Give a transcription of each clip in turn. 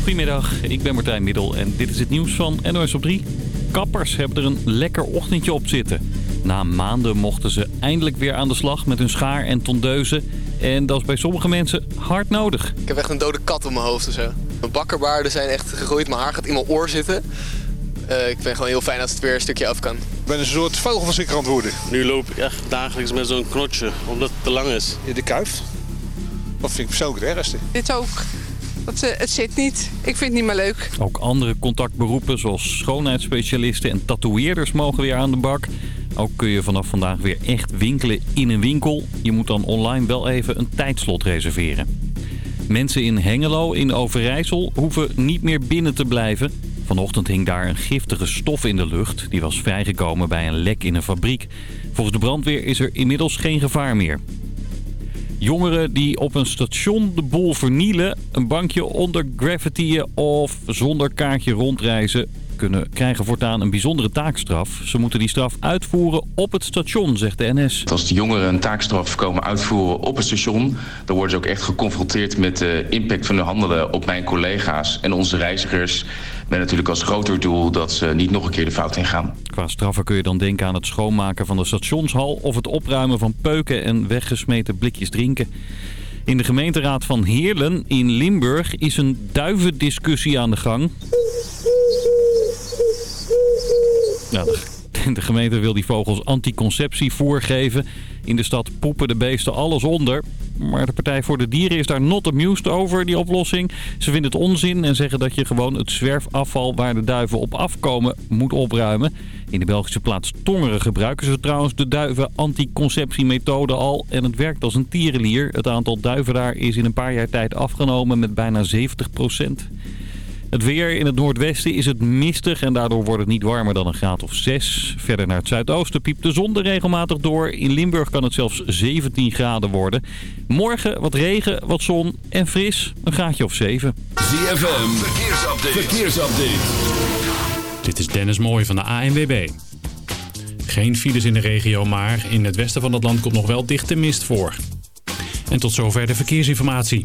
Goedemiddag, ik ben Martijn Middel en dit is het nieuws van NOS op 3. Kappers hebben er een lekker ochtendje op zitten. Na maanden mochten ze eindelijk weer aan de slag met hun schaar en tondeuzen. En dat is bij sommige mensen hard nodig. Ik heb echt een dode kat op mijn hoofd of zo. Mijn bakkerbaarden zijn echt gegroeid, mijn haar gaat in mijn oor zitten. Uh, ik vind gewoon heel fijn als het weer een stukje af kan. Ik ben een soort vogelverschrikker aan het worden. Nu loop ik echt dagelijks met zo'n knotje, omdat het te lang is. In de kuif. Dat vind ik persoonlijk het ergste. Dit ook. Dat, uh, het zit niet. Ik vind het niet meer leuk. Ook andere contactberoepen zoals schoonheidsspecialisten en tatoeëerders mogen weer aan de bak. Ook kun je vanaf vandaag weer echt winkelen in een winkel. Je moet dan online wel even een tijdslot reserveren. Mensen in Hengelo in Overijssel hoeven niet meer binnen te blijven. Vanochtend hing daar een giftige stof in de lucht. Die was vrijgekomen bij een lek in een fabriek. Volgens de brandweer is er inmiddels geen gevaar meer. Jongeren die op een station de boel vernielen, een bankje onder gravityen of zonder kaartje rondreizen kunnen, krijgen voortaan een bijzondere taakstraf. Ze moeten die straf uitvoeren op het station, zegt de NS. Als de jongeren een taakstraf komen uitvoeren op het station... dan worden ze ook echt geconfronteerd met de impact van hun handelen op mijn collega's en onze reizigers... Met natuurlijk als groter doel dat ze niet nog een keer de fout ingaan. Qua straffen kun je dan denken aan het schoonmaken van de stationshal... of het opruimen van peuken en weggesmeten blikjes drinken. In de gemeenteraad van Heerlen in Limburg is een duivendiscussie aan de gang. Ja, de gemeente wil die vogels anticonceptie voorgeven. In de stad poepen de beesten alles onder. Maar de Partij voor de Dieren is daar not amused over, die oplossing. Ze vinden het onzin en zeggen dat je gewoon het zwerfafval waar de duiven op afkomen moet opruimen. In de Belgische plaats Tongeren gebruiken ze trouwens de duiven anticonceptiemethode al. En het werkt als een tierenlier. Het aantal duiven daar is in een paar jaar tijd afgenomen met bijna 70 procent. Het weer in het noordwesten is het mistig en daardoor wordt het niet warmer dan een graad of 6. Verder naar het zuidoosten piept de zon er regelmatig door. In Limburg kan het zelfs 17 graden worden. Morgen wat regen, wat zon en fris, een graadje of 7. ZFM, verkeersupdate. verkeersupdate. Dit is Dennis Mooij van de ANWB. Geen files in de regio, maar in het westen van het land komt nog wel dichte mist voor. En tot zover de verkeersinformatie.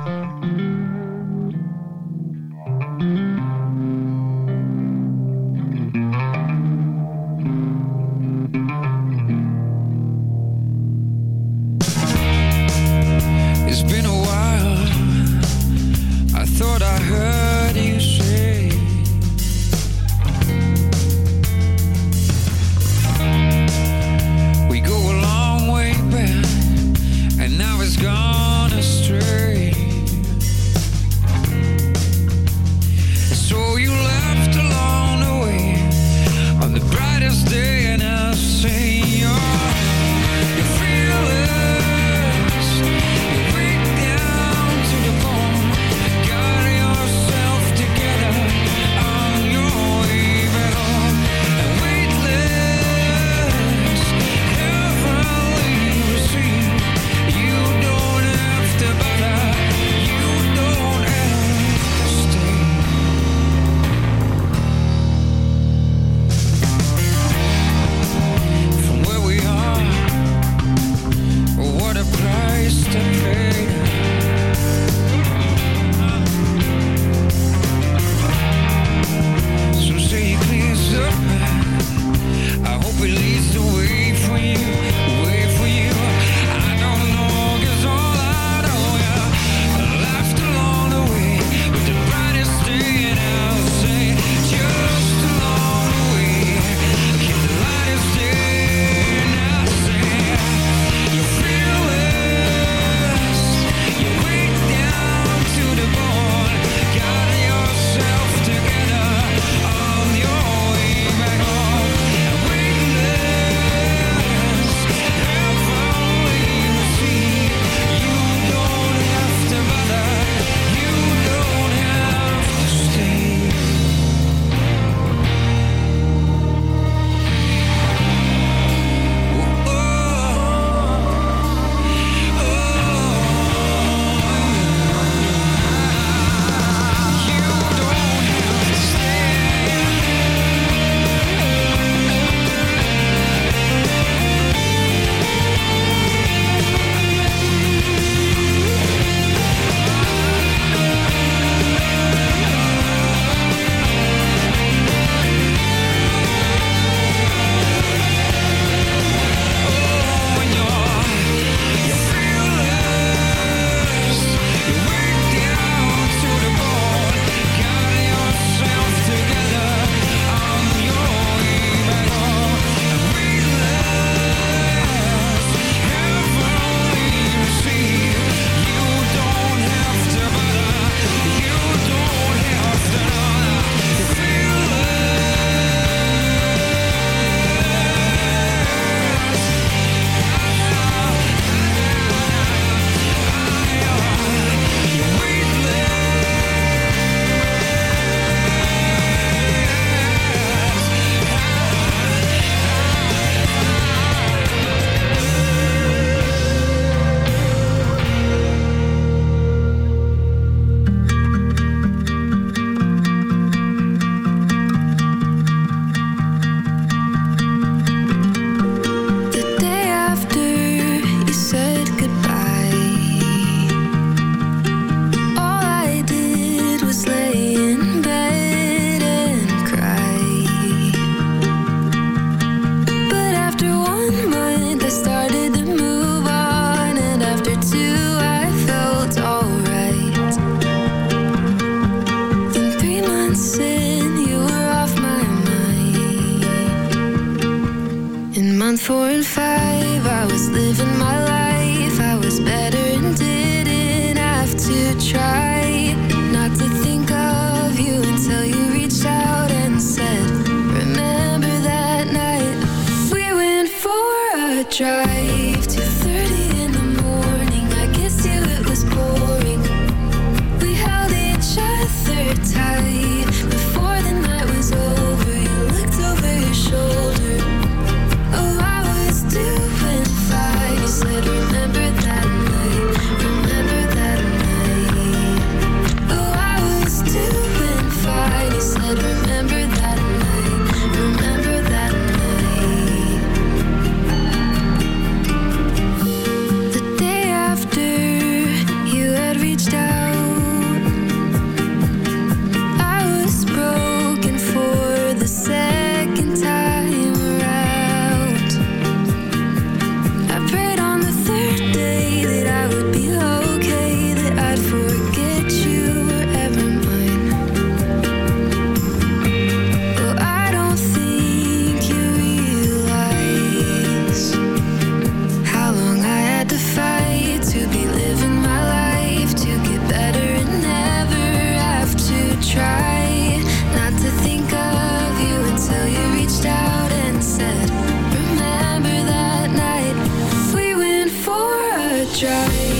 try.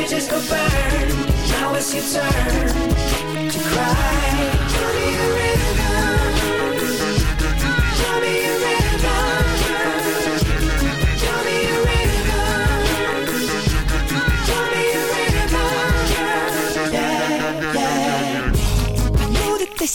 Bridges go. Now it's your turn to cry.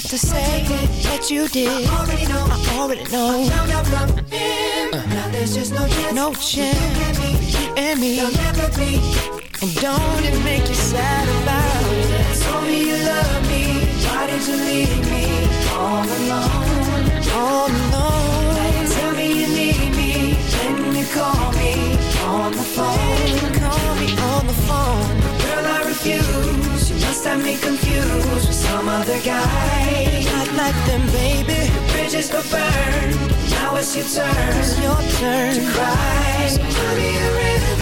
Have to say that you did. I already know, I already know. I found out from him. Now there's just no chance, no chance. You and me, there'll never be. And don't it make you sad about it? Told me you love me. Why did you leave me all alone? All alone. Now you tell me you need me. When you call me on the phone. Must have me confused with some other guy. Not like them, baby. The bridges go burn. Now it's your turn. It's your turn to cry. So tell me a river.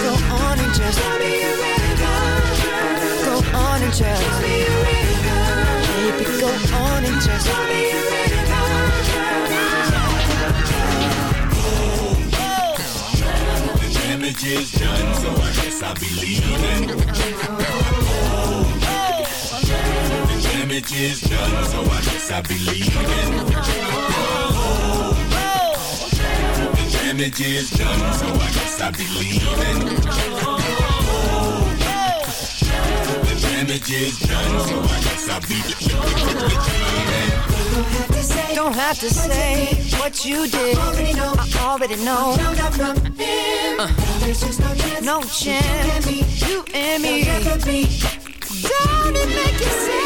Go on and just tell me a river. Go on and just tell me a river. Baby, go on and just tell me a The is done, so I guess I'll be leaving. The damage is done, so I guess I'll be leaving. The damage is done, so I guess I'll be leaving. Don't have to say what you did. I already know. Uh, no chance. You and me. You and me. Don't it make you sad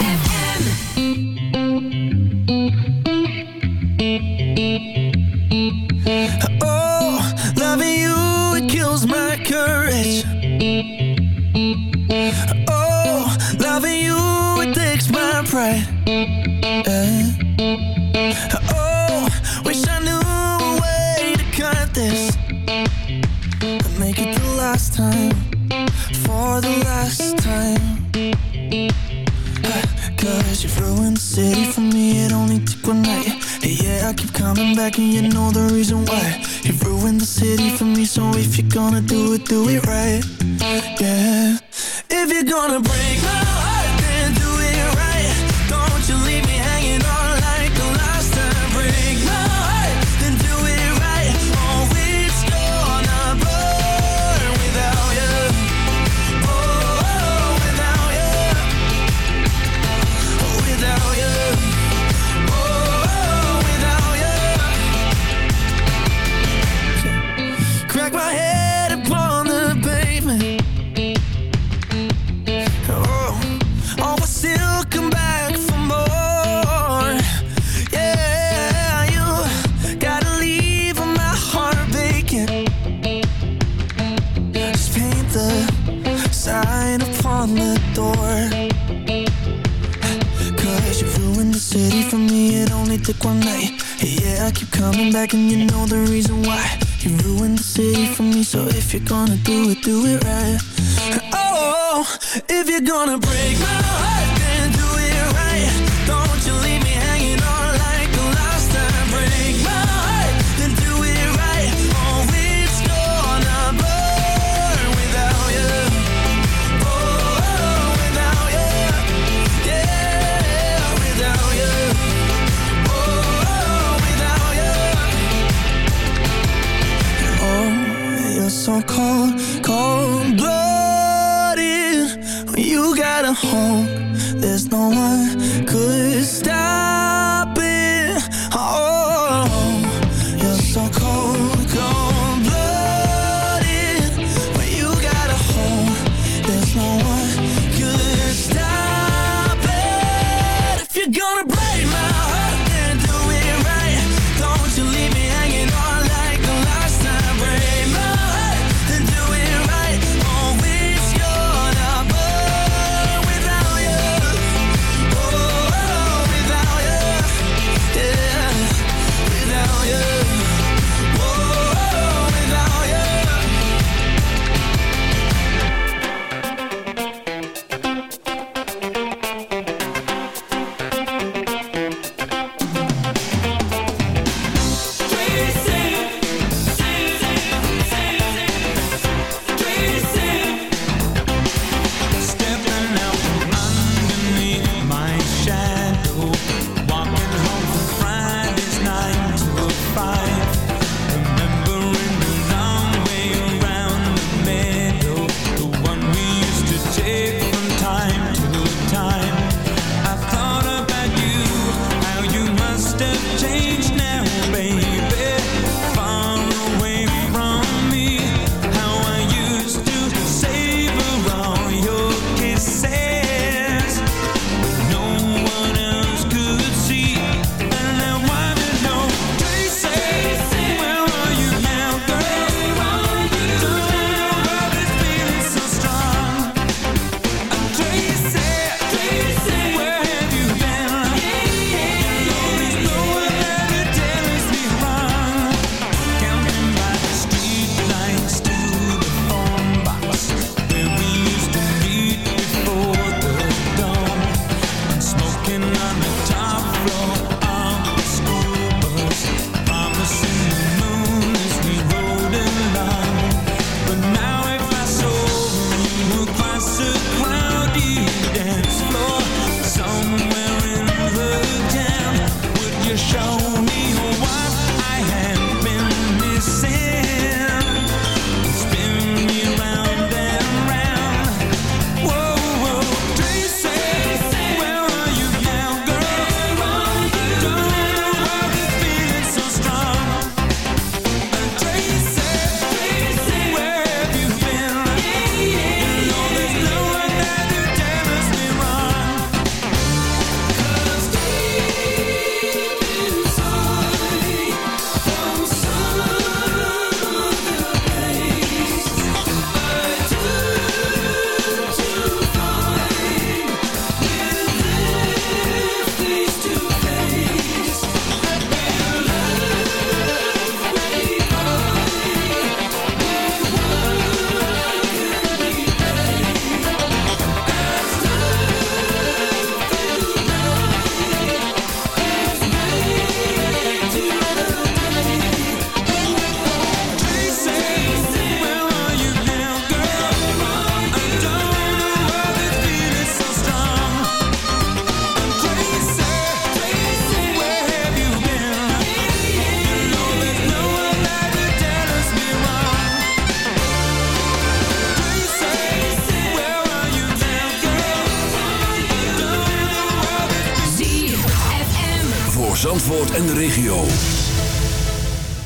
Regio.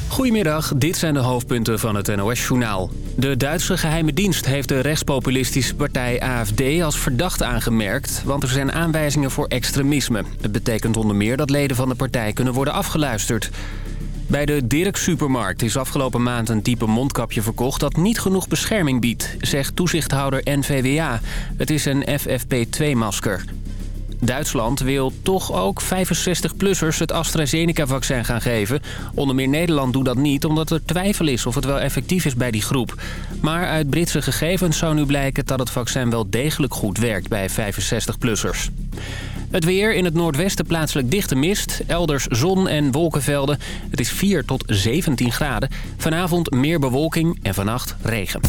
Goedemiddag, dit zijn de hoofdpunten van het NOS-journaal. De Duitse geheime dienst heeft de rechtspopulistische partij AFD als verdacht aangemerkt... want er zijn aanwijzingen voor extremisme. Het betekent onder meer dat leden van de partij kunnen worden afgeluisterd. Bij de Dirk Supermarkt is afgelopen maand een type mondkapje verkocht... dat niet genoeg bescherming biedt, zegt toezichthouder NVWA. Het is een FFP2-masker. Duitsland wil toch ook 65-plussers het AstraZeneca-vaccin gaan geven. Onder meer Nederland doet dat niet omdat er twijfel is of het wel effectief is bij die groep. Maar uit Britse gegevens zou nu blijken dat het vaccin wel degelijk goed werkt bij 65-plussers. Het weer in het noordwesten plaatselijk dichte mist. Elders zon en wolkenvelden. Het is 4 tot 17 graden. Vanavond meer bewolking en vannacht regen.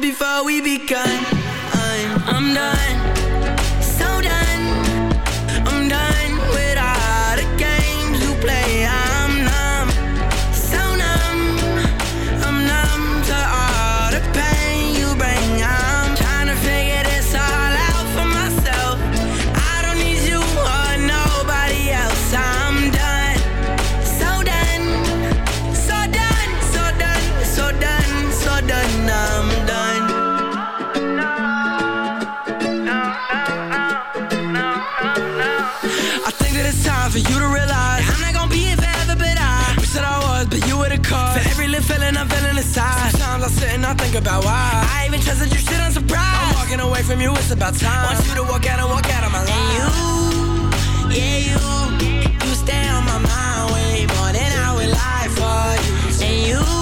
Before we begun. About why. I even trusted you shit unsurprised. I'm walking away from you, it's about time. Want you to walk out and walk out of my life. And you, yeah, you, you stay on my mind way more than I would lie for you. And you,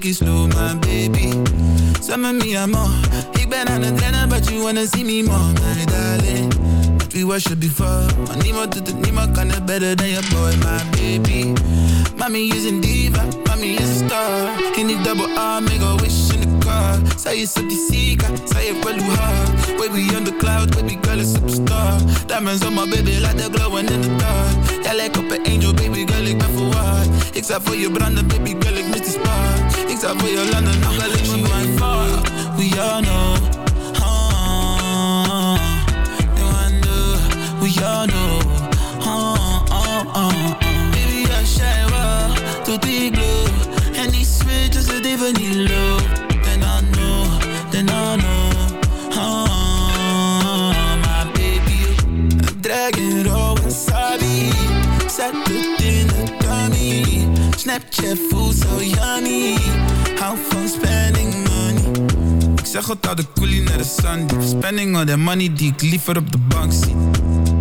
take it slow, my baby. Some of me amor. Ik ben aan het but you wanna see me more, my darling. But we worship before. Maar niemand doet het, niemand kan het better than your boy, my baby. Mommy is een diva, mommy is a star. In die double R, make a wish in the car. Zij is op die zieke, zij heeft wel hoe hard. Baby on the cloud, baby girl is superstar. Diamonds on my baby, like the glowing in the dark. Jij lijkt op een angel, baby girl, ik ben verwaard. Ik zou voor je branden, baby girl, me. We all know. wonder, We all know. ah, ah. Baby, die glow. En die switches, even low. Then I know, then I know. My baby. I'm dragging raw wasabi. Zet het in de dummy. Snapchat voelt zo yummy. Hou van spending money. Ik zeg het al de coolie naar de Sandy. Spending all that money die ik liever op de bank zie.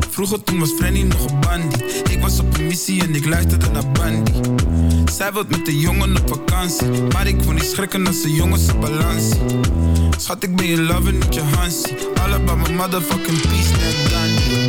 Vroeger toen was Frenny nog een bandie. Ik was op een missie en ik luisterde naar Bandy. Zij wilt met de jongen op vakantie. Maar ik wil niet schrikken als de jongens op balans. Schat, ik ben je lover, niet je Hansie. All about my motherfucking peace, net Gandhi.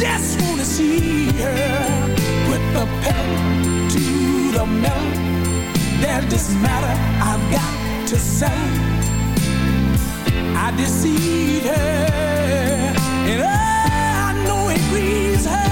just wanna see her. Put the pedal to the metal. There's this matter I've got to say. I deceived her, and I know it grieves her.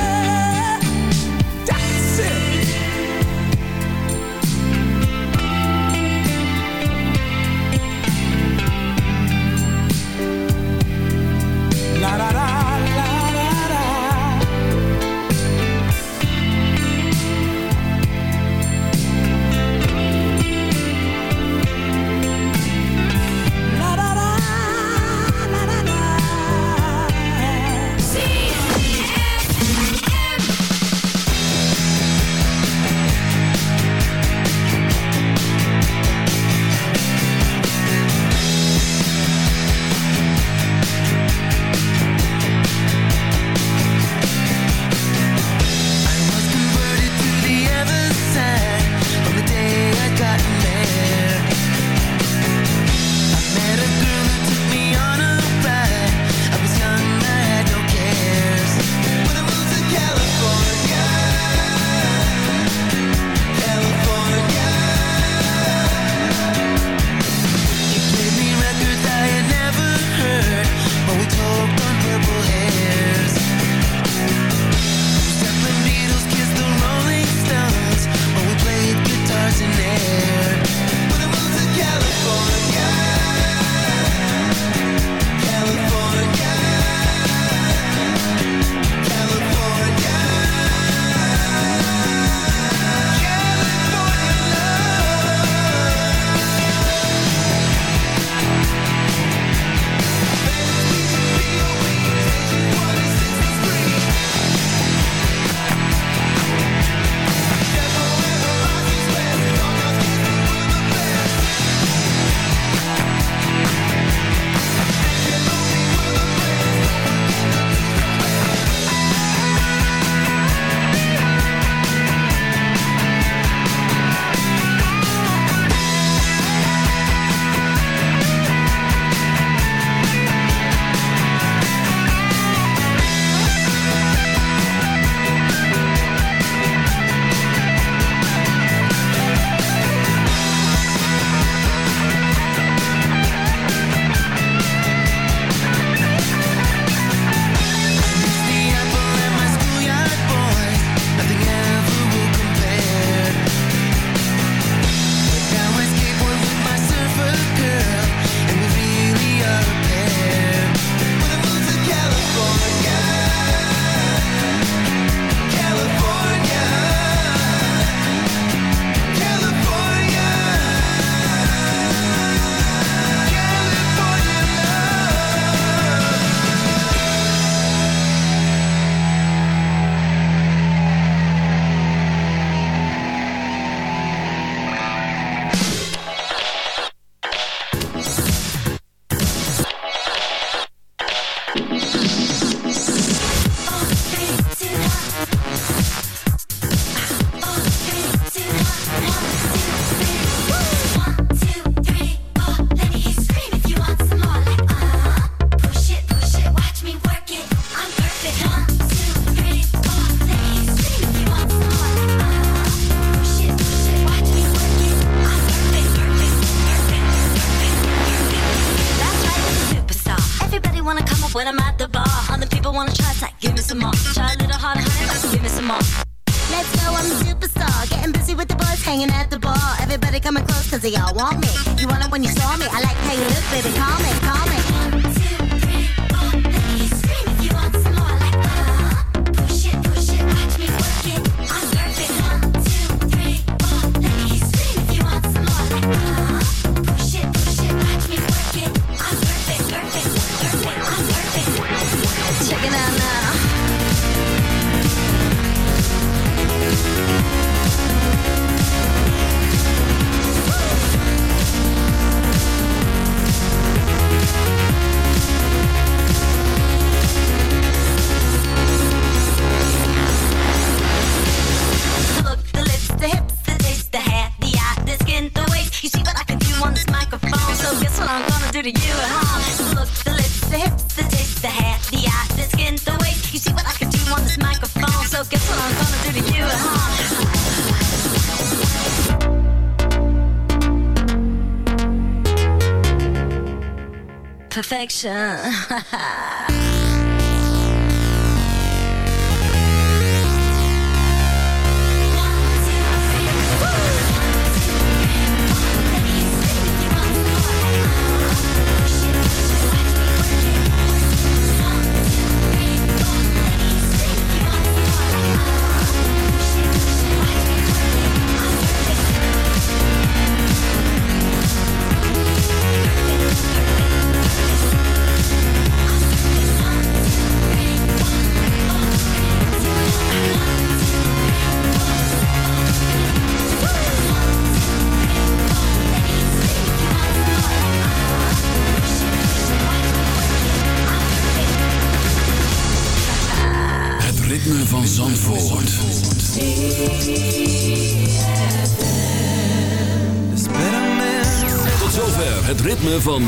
神。